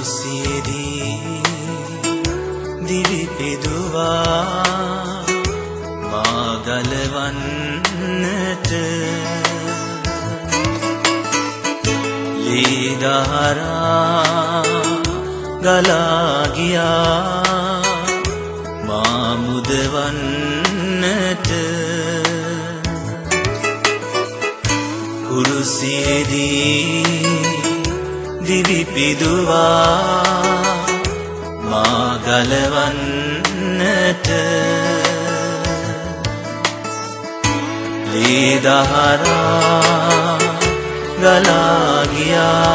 කුරුසියේදී දිවි පිදුවා මා ගලවන්නට. ලීදහරා ගලා ගියා මා මුදවන්නට. කුරුසියේදී දිවිපිදුවා මාගලවන්නට ලීදහරා ගලාගියා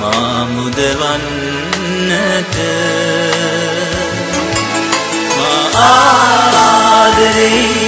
මාමුදවන්නට ආදරේ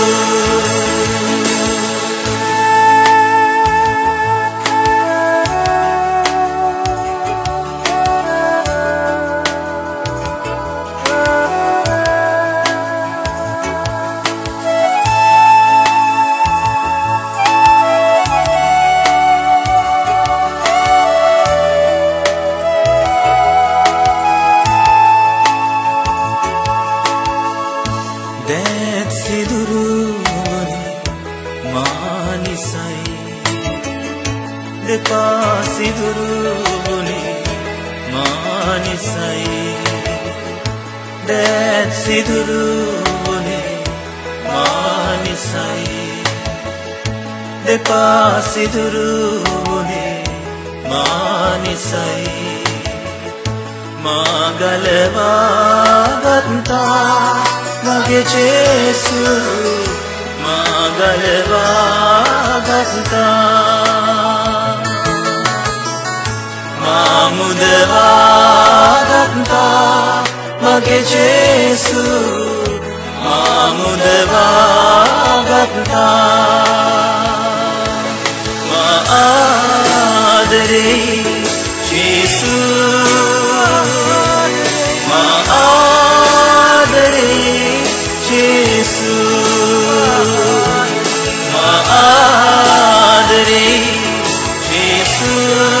දෙපා සිදුරුවනේ මානිසයි. දැත් සිදුරුවනේ මානිසයි. දෙපා සිදුරුවනේ මානිසයි. මාගලවාගත්තා මගේ ජේසු. මාගලවාගත්තා. මාමුදවාගත්තා මගේ ජේසු මාමුදවාගත්තා ආදරේ ජේසු ආදරේ ජේසු ආදරේ ජේසු ආදරේ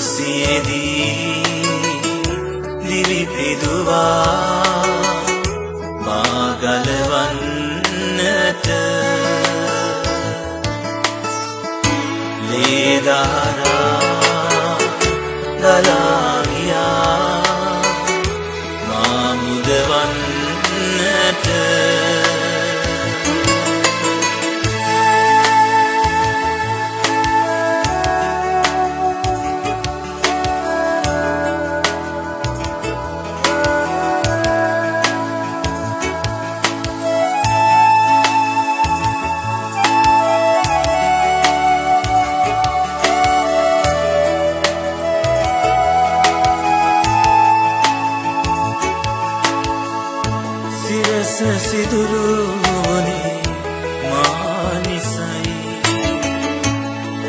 කුරුසියේදී දිලිපිදුවා මාගලවන්නට. ලේදහරා ගලාගියා සිදුරුවනේ මානිසයි.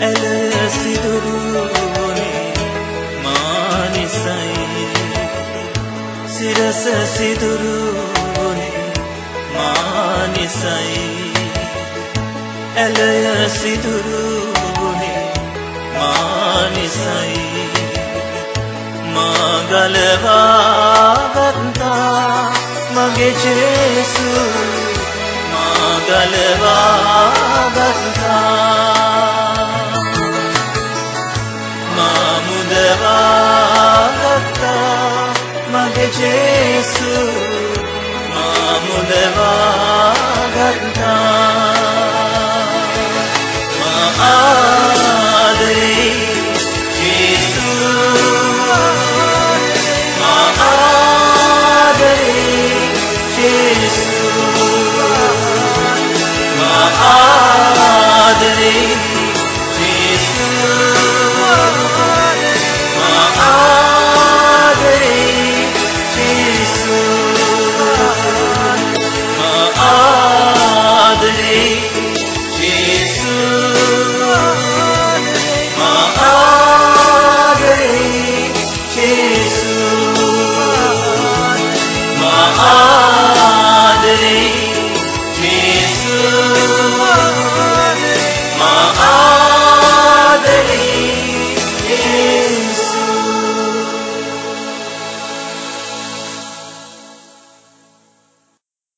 ඇල සිදුරුවනේ මානිසයි. සිරස සිදුරුවනේ මානිසයි. ඇලය සිදුරුවනේ මානිසයි. මාගලවාගත්තා මගේ ජේසු